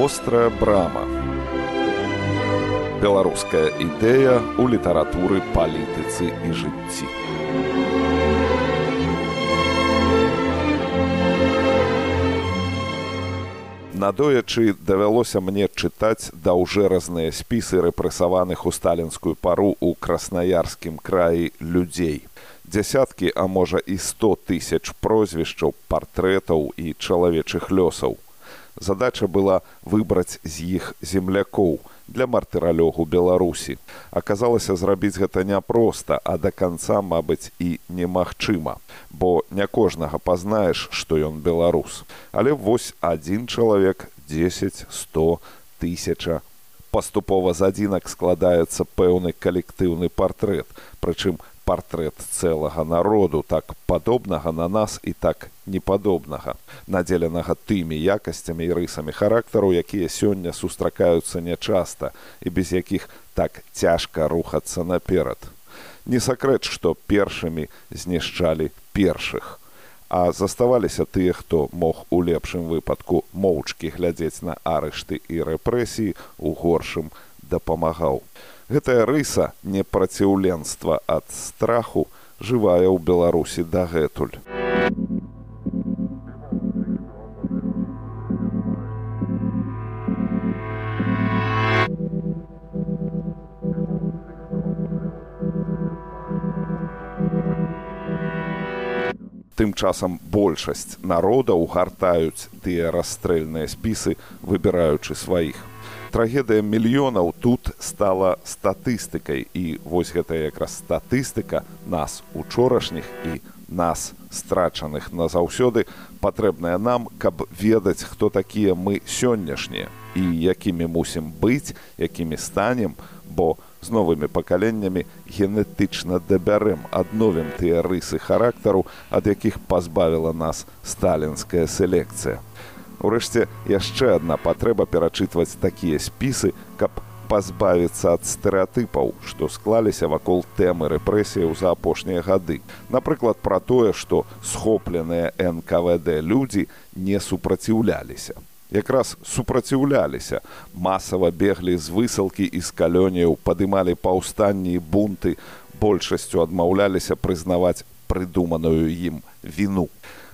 вострая брама. Беларуская ідэя ў літаратуры палітыцы і жыцці. Надоячы давялося мне чытаць даўжэразныя спісы рэпрэсаваных у сталінскую пару ў краснаярскім краі людзей. Дзясяткі а можа і сто тысяч прозвішчаў партрэтаў і чалавечых лёсаў задача была выбраць з іх землякоў для мартыралёгу беларусі. Аказалася зрабіць гэта няпроста а да канца мабыць і немагчыма бо не кожнага пазнаеш што ён беларус. Але вось адзін чалавек 10 100 тысяча. Паступова з адзінак складаецца пэўны калектыўны партрэт прычым партрэт цэлага народу так падобнага на нас і так непадобнага надзеленага тымі якасцямі і рысамі характару якія сёння сустракаюцца нячаста і без якіх так цяжка рухацца наперад. Не сакрэт што першымі знішчалі першых а заставаліся тыя хто мог у лепшым выпадку моўчкі глядзець на арышты і рэпрэсіі у горшым дапамагаў гэтая рыса непраціўленства ад страху жывая ў беларусі дагэтуль. Тым часам большасць народаў гартаюць тыя расстрэльныя спісы выбіраючы сваіх трагедыя мільёнаў тут стала статыстыкай. І вось гэта якраз статыстыка нас учорашніх і нас страчаных. Назаўсёды патрэбная нам каб ведаць хто такія мы сённяшнія і якімі мусім быць якімі станем бо з новымі пакаленнямі генетычна дабярэм адновім тыя рысы характару ад якіх пазбавіла нас сталінская селекцыя Урэшце яшчэ адна патрэба перачытваць такія спісы, каб пазбавіцца ад стэеатыпаў, што склаліся вакол тэмы рэпрэсіяў за апошнія гады. Напрыклад, пра тое, што схопленыя НКВД людзі не супраціўляліся. Якраз супраціўляліся, масава беглі з высылкі і з калёніяў, падымалі паўстанні і бунты, большасцю адмаўляліся прызнаваць прыдуманую ім віну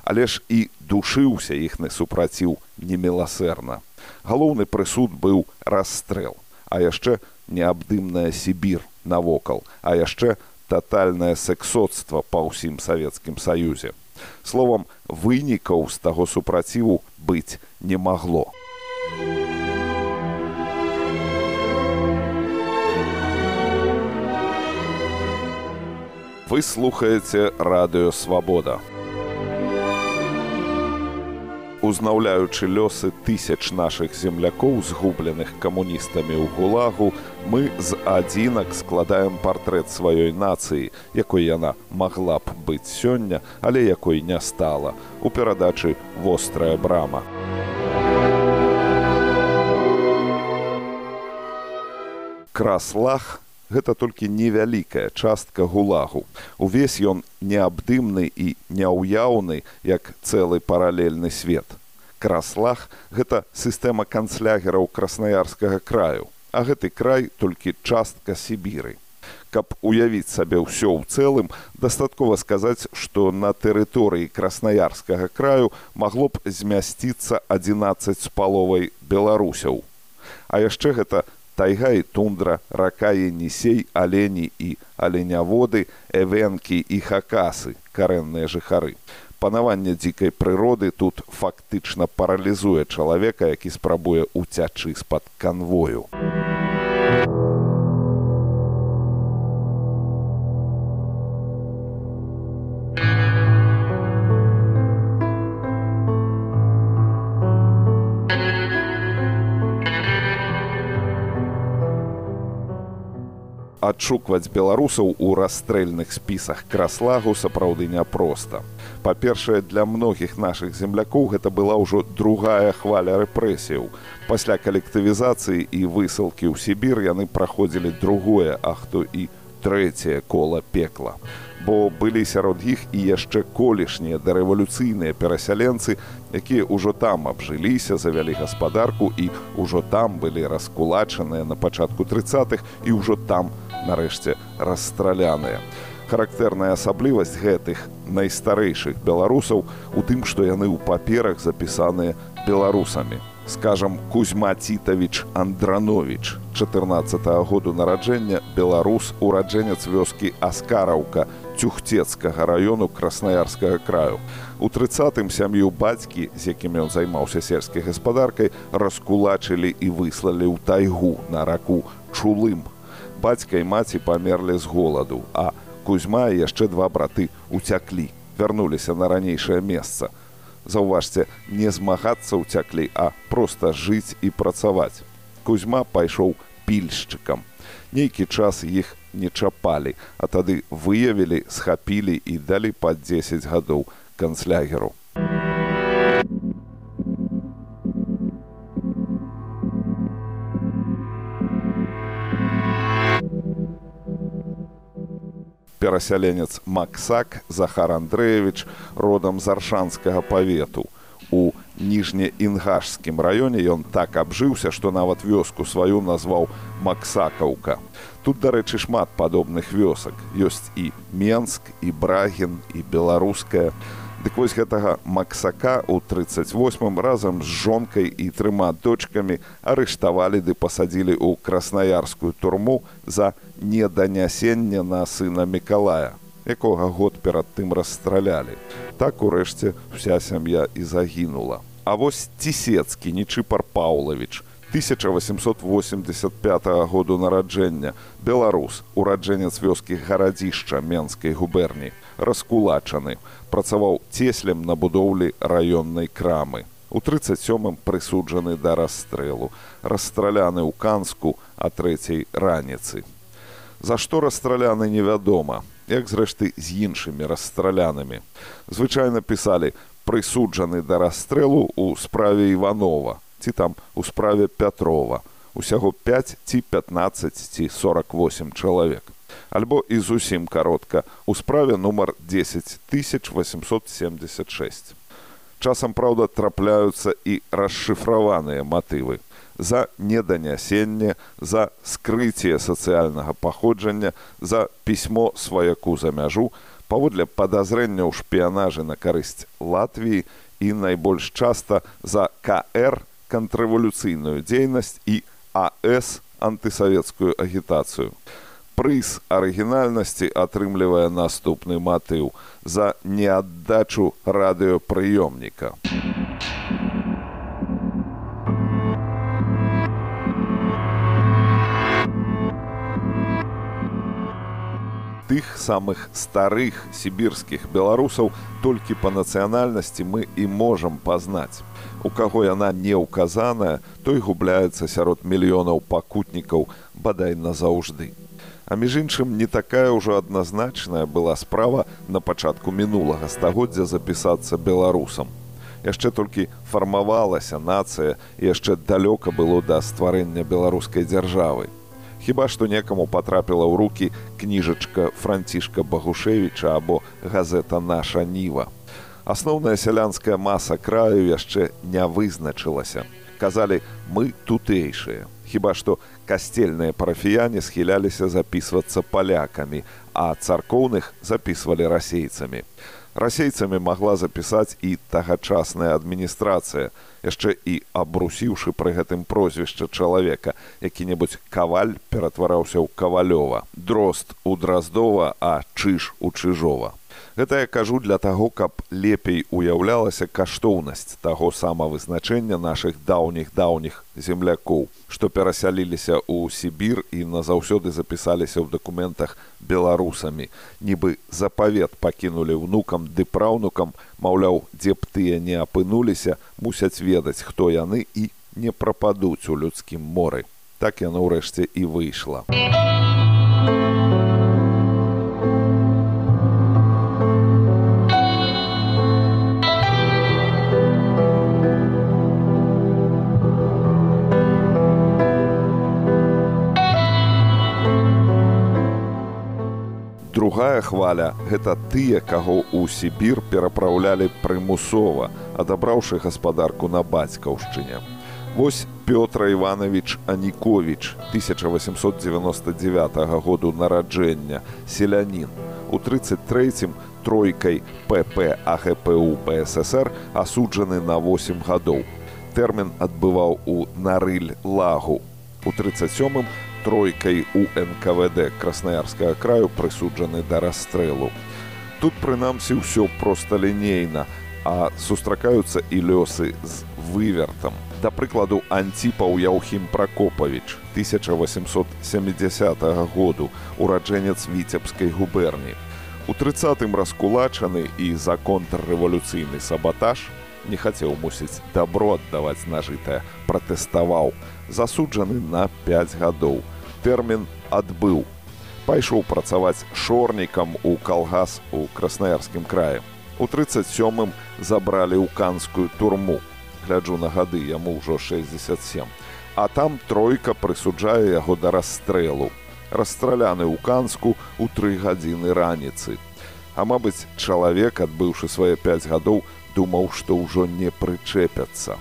але ж і душыўся іхны супраціў неміласэрна. Галоўны прысуд быў расстрэл, а яшчэ неабдымная сібір навокал, а яшчэ татальнае сексоцтва па ўсім савецкім саюзе. Словам, вынікаў з таго супраціву быць не магло. Вы слухаеце радыёвабода узнаўляючы лёсы тысяч нашых землякоў згубленых камуністамі ў гулагу мы з адзінак складаем партрэт сваёй нацыі якой яна магла б быць сёння але якой не стала. У перадачы вострая брама. Краслах гэта толькі невялікая частка гулагу. Увесь ён неабдымны і няўяўны як цэлы паралельны свет. Краслах гэта сістэма канцлягераў краснаярскага краю а гэты край толькі частка сібіры. Каб уявіць сабе ўсё ў цэлым дастаткова сказаць што на тэрыторыі краснаярскага краю магло б змясціцца 11 з паловай беларусяў. А яшчэ гэта тайга і тундра, рака Енісей, алені і аленяводы, эвенкі і хакасы, карэнныя жыхары. Панаванне дзікай прыроды тут фактычна паралізуе чалавека, які спрабуе ўцячы з-пад канвою. Адшукваць беларусаў у расстрэльных спісах краслагу сапраўды няпроста. Па-першае, для многіх нашых землякоў гэта была ўжо другая хваля рэпрэсіяў. Пасля калектывізацыі і высылкі ў Сібір яны праходзілі другое, а хто і трэцяе кола пекла бо былі сярод іх і яшчэ колішнія дарэвалюцыйныя перасяленцы, якія ўжо там абжыліся, завялі гаспадарку і ўжо там былі раскулачаныя на пачатку трыцатых і ўжо там, нарэшце, расстраляныя. Характэрная асаблівасць гэтых найстарэйшых беларусаў у тым, што яны ў паперах запісаныя беларусамі скажам кузьма цітавіч андранович 14 -го году нараджэння беларус ураджэнец вёскі аскараўка цюхцецкага раёну краснаярскага краю. У трыцатым сям'ю бацькі з якімі ён займаўся сельскай гаспадаркай раскулачылі і выслалі ў тайгу на раку чулым. Бацька і маці памерлі з голаду а кузьма і яшчэ два браты уцяклі вярнуліся на ранейшае месца заўважце не змагацца ўцяклі а проста жыць і працаваць. Кузьма пайшоў пільшчыкам. Нейкі час іх не чапалі а тады выявілі схапілі і далі па 10 гадоў канцлягеру перасяленец Максак Захар Андреевич родам з аршанскага павету. У ніжнеінгашскім раёне ён так абжыўся, што нават вёску сваю назваў Максакаўка. Тут, дарэчы, шмат падобных вёсак. Ёсць і Менск, і Брагін, і беларуская. Дык вось гэтага Максака ў 38 разам з жонкай і трыма дочкамі арыштавалі ды пасадзілі ў краснаярскую турму за неданясенне на сына Миколая, якога год перад тым расстралялі. Так урэшце вся сям'я і загінула. А вось цісецкі Нчыпар Паўлавіч, 1885 году нараджэння беларус ураджэнец вёскі гарадзішча менскай губерні раскулачаны. Працаваў цеслем на будоўлі раённай крамы. У 37 прысуджаны да расстрэлу. Расстраляны ў канску а трэцяй раніцы. За што расстраляны невядома. Як зрэшты з іншымі расстралянымі. Звычайна пісалі прысуджаны да расстрэлу ў справе іванова ці там у справе Пятрова. Усяго 5 ці 15 ці 48 чалавек. Альбо і зусім каротка у справе нумар 10876. Часам, праўда, трапляюцца і расшыфраваныя матывы за неданясенне, за скрыцcie сацыяльнага паходжання, за пісьмо сваяку за мяжу, паводле падазрэння ў шпіянажы на карысць Латвіі і найбольш часта за КР контррэвалюцыйную дзейнасць і АС антысавецкую агітацыю. Прыз арыгінальнасці атрымлівае наступны матыў за неаддачу радыёпрыёмніка. Тых самых старых сібірскіх беларусаў толькі па нацыянальнасці мы і можам пазнаць у каго яна не ўказаная, той губляецца сярод мільёнаў пакутнікаў бадай назаўжды. А між іншым не такая ўжо адназначная была справа на пачатку мінулага стагоддзя запісацца беларусам. Яшчэ толькі фармавалася нацыя і яшчэ далёка было да стварэння беларускай дзяржавы. Хіба што некаму патрапіла ў рукі кніжачка францішка Багушевіча або газета наша ніва асноўная сялянская маса краю яшчэ не вызначылася. Казалі мы тутэйшыя. Хіба што касцельныя парафіяне схіляліся запісвацца палякамі, а царкоўных запісвалі расейцамі. Расейцамі магла запісаць і тагачасная адміністрацыя, яшчэ і абрусіўшы пры гэтым прозвішча чалавека, які-небудзь каваль ператвараўся ў кавалёва, дрозд у драздова, а чыж у чыжова. Гэта я кажу для таго, каб лепей уяўлялася каштоўнасць таго самавызначэння нашых даўніх даўніх землякоў, што перасяліліся ў Сібір і назаўсёды запісаліся ў дакументах беларусамі. Нібы запавет пакінулі ўнукам ды праўнукам, маўляў, дзе б тыя не апынуліся, мусяць ведаць, хто яны і не прападуць у людскім моры. Так яно ўрэшце і выйшла. Другая хваля гэта тыя, каго ў Сібір перапраўлялі прымусова, адабраўшы гаспадарку на бацькаўшчыне. Вось Пётра Іванович Анікович 1899 году нараджэння селянін. У 33 тройкай ПП АГПУ БССР асуджаны на 8 гадоў. Тэрмін адбываў у Нарыль лагу. У 37 тройкай у НКВД краснаярскага краю прысуджаны да расстрэлу. Тут прынамсі ўсё проста лінейна, а сустракаюцца і лёсы з вывертам. Да прыкладу антипаў Яўхім Пракопавіч 1870 году ураджэнец віцебскай губерні. У трыццатым раскулачаны і за контррэвалюцыйны сабатаж не хацеў мусіць дабро аддаваць нажытае, пратэставаў, засуджаны на 5 гадоў тэрмін адбыў. Пайшоў працаваць шорнікам у калгас у краснаярскім краі. У 37 забралі ў канскую турму. Гляджу на гады яму ўжо 67. А там тройка прысуджае яго да расстрэлу. Расстраляны ў канску ў тры гадзіны раніцы. А мабыць, чалавек, адбыўшы свае 5 гадоў, думаў, што ўжо не прычэпяцца.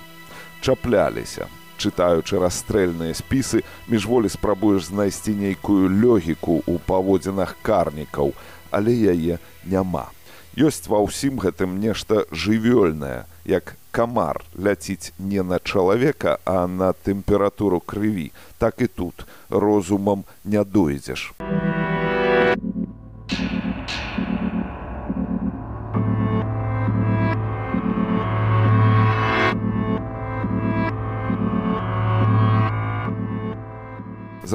Чапляліся, чытаючы расстрэльныя спісы міжволі спрабуеш знайсці нейкую лёгіку ў паводзінах карнікаў. Але яе няма. Ёсць ва ўсім гэтым нешта жывёльнае як камар ляціць не на чалавека а на тэмпературу крыві. Так і тут розумам не дойдзеш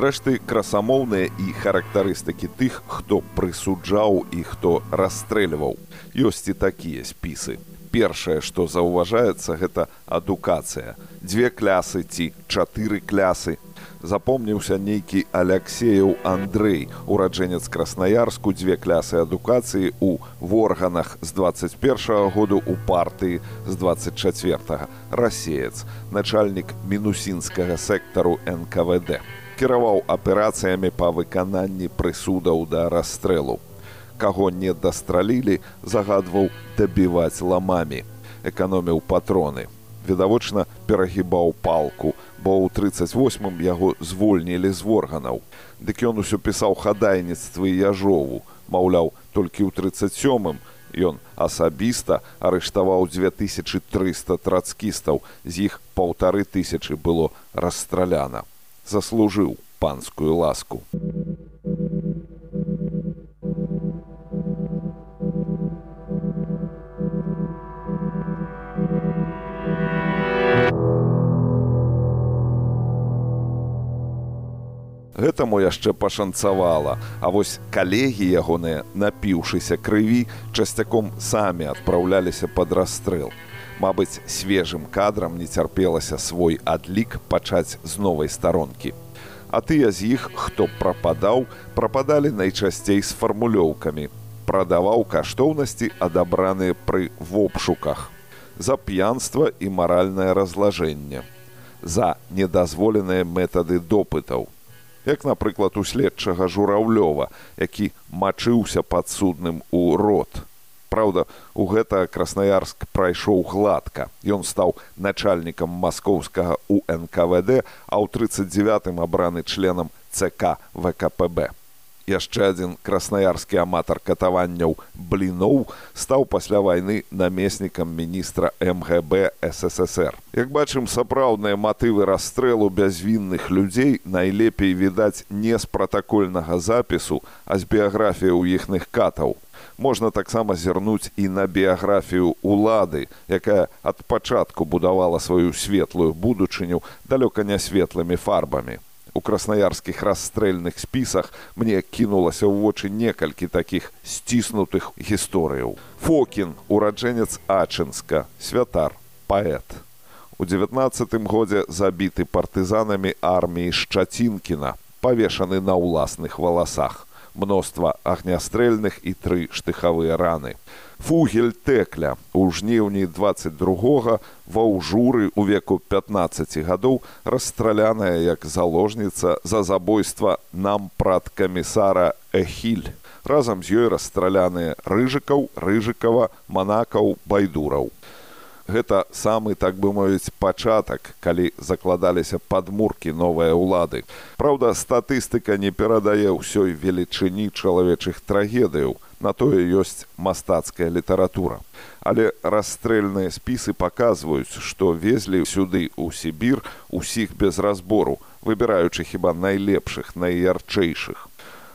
Зрэшты, красамоўныя і характарыстыкі тых, хто прысуджаў і хто расстрэльваў. Ёсць і такія спісы. Першае, што заўважаецца, гэта адукацыя. Дзве клясы ці чатыры клясы. Запомніўся нейкі Алексеяў Андрэй, ураджэнец краснаярску дзве клясы адукацыі ў органах з 21 -го году у партыі з 24 рассеец, начальнік мінусінскага сектару НКВД кіраваў аперацыямі па выкананні прысудаў да расстрэлу. Каго не дастралілі, загадваў дабіваць ламамі, эканоміў патроны. Відавочна перагібаў палку, бо ў 38 яго звольнілі з органаў. Дык ён усё пісаў хадайніцтвы яжову, маўляў, толькі ў 37 ён асабіста арыштаваў 2300 трацкістаў, з іх паўтары тысячы было расстраляна заслужыў панскую ласку. Гэтаму яшчэ пашанцавала, А вось калегі ягоныя, напіўшыся крыві, часцяком самі адпраўляліся пад расстрэл мабыць свежым кадрам не цярпелася свой адлік пачаць з новай старонкі. А тыя з іх, хто прападаў, прападалі найчасцей з фармулёўкамі. Прадаваў каштоўнасці адабраныя пры вопшуках. За п'янства і маральнае разлажэнне. За недазволеныя метады допытаў. Як, напрыклад, у следчага жураўлёва, які мачыўся падсудным у рот. Праўда, у гэта краснаярск прайшоў гладка. Ён стаў начальнікам маскоўскага УНКВД, а ў 39 абраны членам ЦК ВКПБ. Яшчэ адзін краснаярскі аматар катаванняў бліноў стаў пасля вайны намеснікам міністра МГБ ССР. Як бачым, сапраўдныя матывы расстрэлу бязвінных людзей найлепей відаць не з пратакольнага запісу, а з біяграфіяў іхных катаў можна таксама зірнуць і на біяграфію улады, якая ад пачатку будавала сваю светлую будучыню далёка не светлымі фарбамі. У краснаярскіх расстрэльных спісах мне кінулася ў вочы некалькі такіх сціснутых гісторыяў. Фокін, ураджэнец Ачынска, святар, паэт. У 19 годзе забіты партызанамі арміі Шчацінкіна, павешаны на ўласных валасах мноства агнястрэльных і тры штыхавыя раны. Фугель тэкля у жніўні 22 ва ўжуры ў веку 15 гадоў расстраляная як заложніца за забойства нам прад камісара Эхіль. разам з ёй расстраляныя рыжыкаў рыжыкава манакаў байдураў гэта самы так бы мовіць пачатак калі закладаліся падмуркі новыя ўлады Праўда статыстыка не перадае ўсёй велічыні чалавечых трагедыяў. На тое ёсць мастацкая літаратура. Але расстрэльныя спісы паказваюць што везлі сюды ў сібір усіх без разбору выбіраючы хіба найлепшых найярчэйшых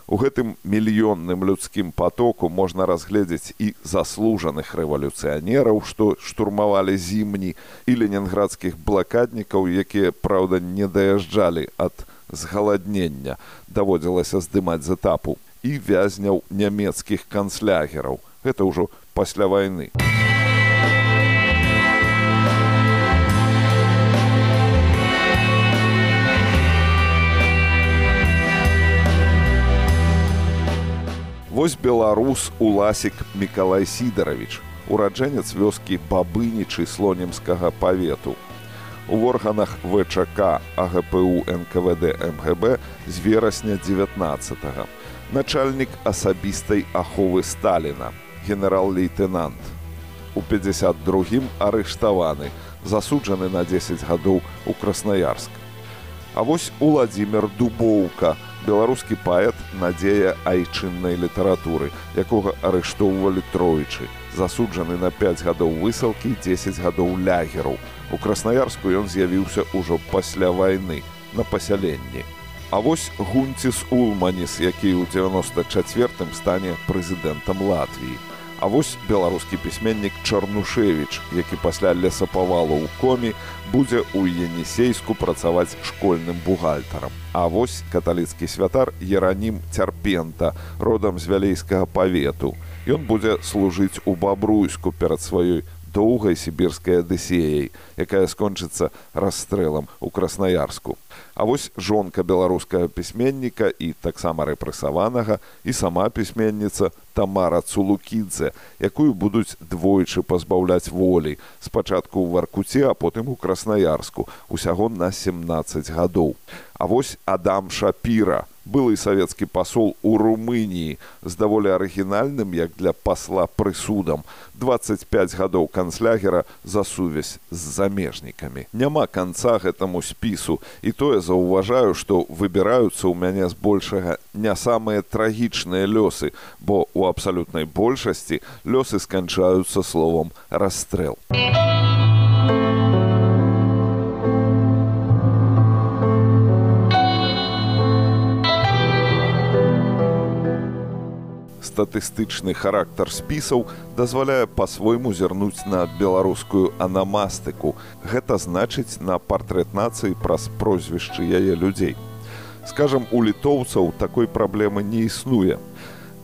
У гэтым мільённым людскім потоку можна разгледзець і заслужаных рэвалюцыянераў, што штурмавалі зімні і ленінградскіх блакаднікаў, якія, праўда, не даязджалі ад згаладнення, даводзілася здымаць з этапу і вязняў нямецкіх канцлягераў. Гэта ўжо пасля вайны. Вось беларус уласік Миколай Сідарович, ураджэнец вёскі бабынічы слонімскага павету. У органах ВЧК АГПУ НКВД МГБ з верасня 19. -го. Начальнік асабістай аховы Сталіна, генерал-лейтенант. У 52 арыштаваны, засуджаны на 10 гадоў у Красноярск. А вось Уладзімир Дубоўка, беларускі паэт надзея айчыннай літаратуры якога арыштоўвалі тройчы засуджаны на 5 гадоў высылкі 10 гадоў лягераў. У краснаярску ён з'явіўся ўжо пасля вайны на пасяленні. А вось гунціс улманіс які ў 94 стане прэзідэнтам латвіі А вось беларускі пісьменнік Чарнушевіч, які пасля лесапавалу ў комі будзе ў Енісейску працаваць школьным бухгалтарам. А вось каталіцкі святар Еранім цярпента родам з вялейскага павету. Ён будзе служыць у бабруйску перад сваёй доўгай сібірскай адысеяй, якая скончыцца расстрэлам у краснаярску. А вось жонка беларускага пісьменніка і таксама рэпрэсаванага і сама пісьменніца Тамара Цулукідзе, якую будуць двойчы пазбаўляць волі спачатку ў варкуце, а потым у краснаярску усяго на 17 гадоў. А вось Адам Шапіра, былы савецкі пасол у румыніі з даволі арыгінальным як для пасла прысудам. 25 гадоў канцлягера за сувязь з замежнікамі. Няма канца гэтаму спісу. І тое заўважаю што выбіраюцца ў мяне збольшага не самыя трагічныя лёсы бо у абсалютнай большасці лёсы сканчаюцца словом расстрэл статыстычны характар спісаў дазваляе па-свойму зірнуць на беларускую анамастыку. Гэта значыць на партрэт нацыі праз прозвішчы яе людзей. Скажам, у літоўцаў такой праблемы не існуе.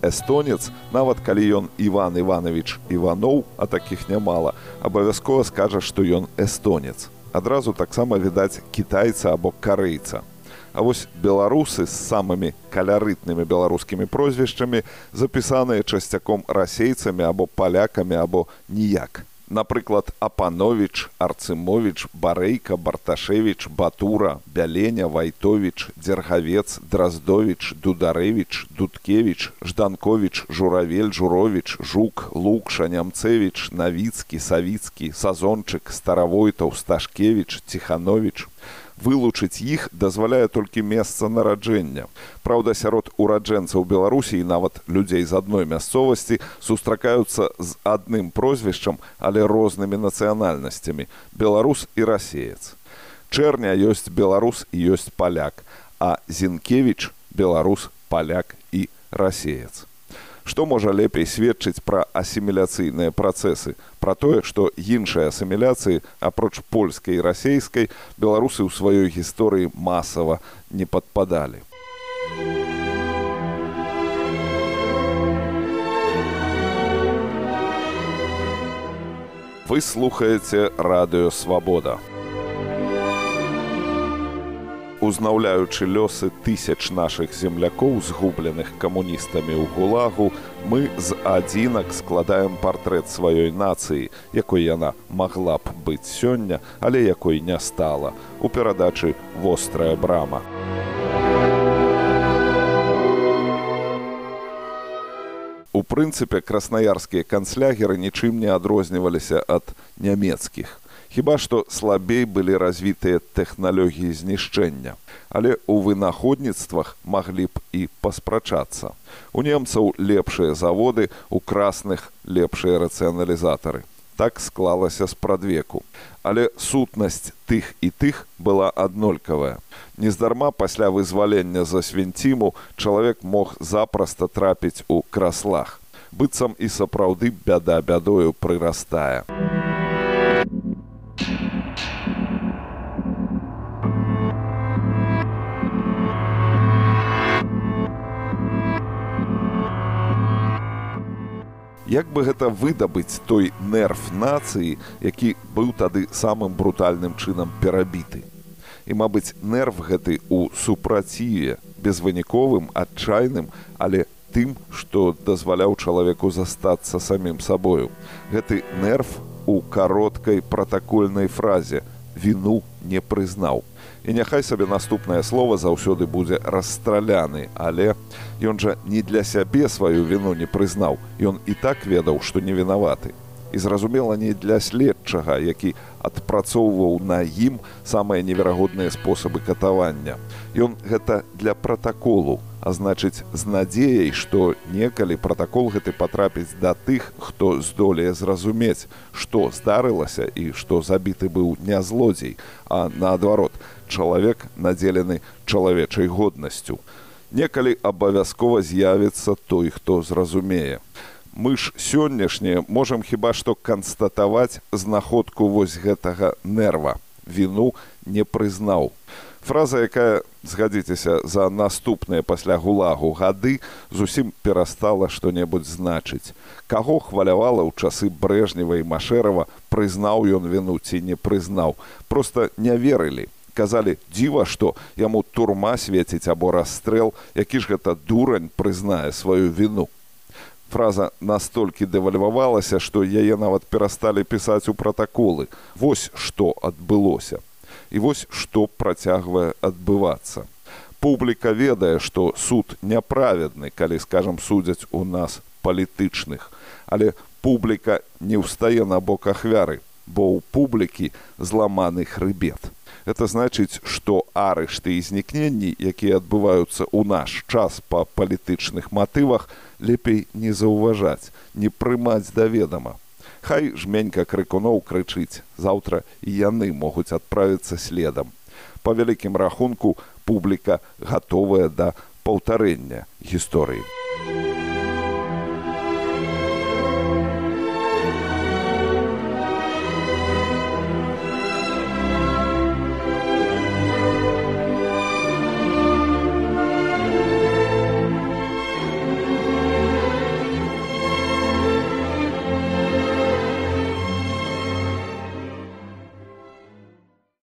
Эстонец, нават калі ён Іван Іванович Іваноў, а такіх нямала, абавязкова скажа, што ён эстонец. Адразу таксама відаць кітайца або карэйца. А вось беларусы з самымі калярытнымі беларускімі прозвішчамі запісаныя часцяком расейцамі або палякамі або ніяк. Напрыклад, Апанович, Арцымович, Барэйка, Барташевич, Батура, Бяленя, Вайтович, Дзергавец, Драздович, Дударэвич, Дудкевич, Жданкович, Журавель, Журович, Жук, Лукша, Нямцевич, Навіцкі, Савіцкі, Сазончык, Старавойтаў, Сташкевич, Ціханович, вылучыць іх дазваляе толькі месца нараджэння. Праўда, сярод ураджэнцаў Беларусі і нават людзей з адной мясцовасці сустракаюцца з адным прозвішчам, але рознымі нацыянальнасцямі беларус і расеец. Чэрня ёсць беларус і ёсць паляк, а Зінкевіч беларус, паляк і расеец што можа лепей сведчыць пра асіміляцыйныя працэсы? Пра тое што іншыя асіміляцыі апроч польскай і расейскай беларусы ў сваёй гісторыі масава не падпадалі. Вы слухаеце радыёвабода узнаўляючы лёсы тысяч нашых землякоў згубленых камуністамі ў гулагу мы з адзінак складаем партрэт сваёй нацыі якой яна магла б быць сёння але якой не стала. У перадачы вострая брама. Прынцыпе краснаярскія канцлягеры нічым не адрозніваліся ад нямецкіх хіба што слабей былі развітыя тэхналогіі знішчэння. Але ў вынаходніцтвах маглі б і паспрачацца. У немцаў лепшыя заводы у красных лепшыя рацыяналізатары. Так склалася спрадвеку але сутнасць тых і тых была аднолькавая. Нездарма пасля вызвалення за свінціму чалавек мог запраста трапіць у краслах. Быццам і сапраўды бяда бядою прырастае. Як бы гэта выдабыць той нерв нацыі, які быў тады самым брутальным чынам перабіты. І, мабыць, нерв гэты ў супраціве, безвыніковым, адчайным, але тым, што дазваляў чалавеку застацца самім сабою. Гэты нерв у кароткай пратакольнай фразе віну не прызнаў і няхай сабе наступнае слово заўсёды будзе расстраляны. Але ён жа не для сябе сваю віну не прызнаў. Ён і так ведаў што не вінаваты. І зразумела не для следчага які адпрацоўваў на ім самыя неверагодныя спосабы катавання. Ён гэта для пратаколу а значыць з надзеяй што некалі пратакол гэты патрапіць да тых хто здолее зразумець што здарылася і што забіты быў не злодзей а наадварот чалавек надзелены чалавечай годнасцю. Некалі абавязкова з'явіцца той, хто зразумее. Мы ж сённяшнія можам хіба што канстатаваць знаходку вось гэтага нерва. Віну не прызнаў. Фраза, якая згадзіцеся за наступныя пасля гулагу гады зусім перастала што-небудзь значыць. Каго хвалявала ў часы брэжнева і машэрава, прызнаў ён віну ці не прызнаў, просто не верылі казалі дзіва што яму турма свеціць або расстрэл які ж гэта дурань прызнае сваю віну фраза настолькі дэвальвавалася што яе нават перасталі пісаць у пратаколы. Вось што адбылося. І вось што працягвае адбывацца. Публіка ведае што суд няправедны калі скажам судзяць у нас палітычных. Але публіка не ўстае на бок ахвяры бо ў публікі зламаны хрыбет это значыць што арышты і знікненні якія адбываюцца ў наш час па палітычных матывах лепей не заўважаць не прымаць да ведама. Хай жменька крыкуноў крычыць заўтра і яны могуць адправіцца следам. Па вялікім рахунку публіка гатовая да паўтарэння гісторыі